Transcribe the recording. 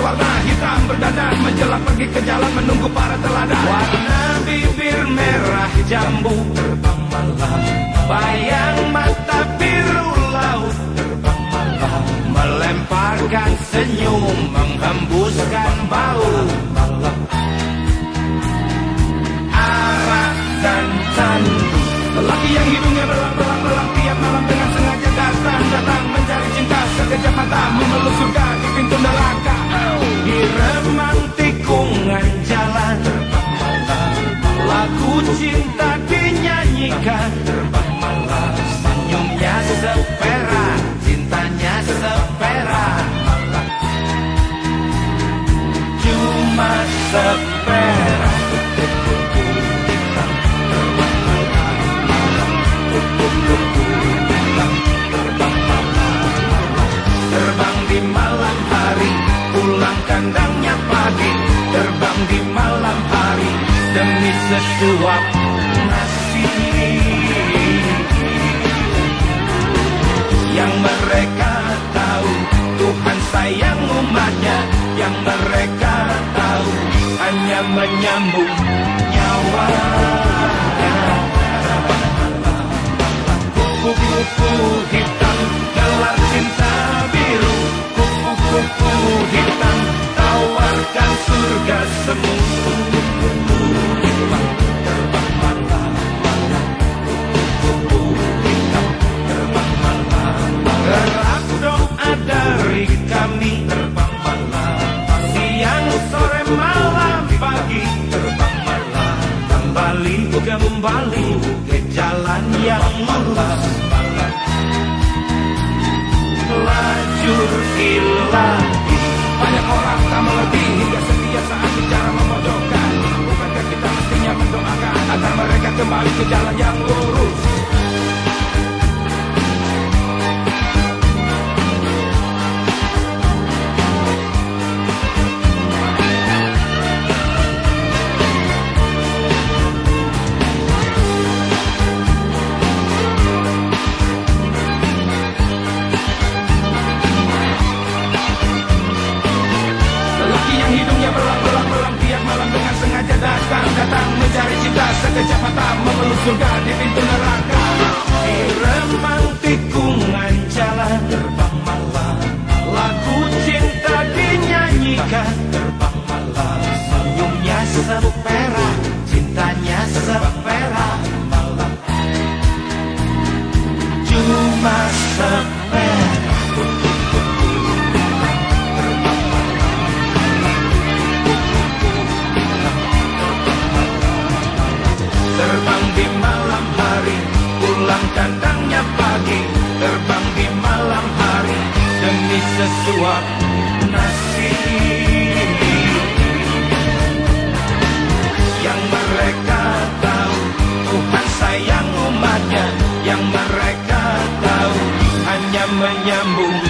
Berwarna hitam berdandan Menjelang pergi ke jalan menunggu para teladan. Warna bibir merah jambu Terbang malam Bayang mata biru laut Terbang malam Melemparkan senyum Menghembuskan bau Lagu cinta sesuap nasi. Yang mereka tahu Tuhan sayang umatnya. Yang mereka tahu Hanya menyambung nyawa. Kupu-kupu hitam gelar cinta biru. Kupu-kupu hitam tawarkan surga semu Kembali, ke jalan yang lurus Lajur ilahi Banyak orang tak mengerti hingga setiap saat bicara memojokkan. Bukankah kita mestinya mendoakan Agar mereka kembali ke jalan yang lurus mencari cinta sekejap mata Memeluk surga di pintu neraka. Di remang tikungan jalan Terbang malam. Lagu cinta dinyanyikan Terbang malam. Senyumnya sepera Cintanya sepera malam. Cuma sepera sesuap nasi Yang mereka tahu Tuhan sayang umatnya. Yang mereka tahu Hanya menyambung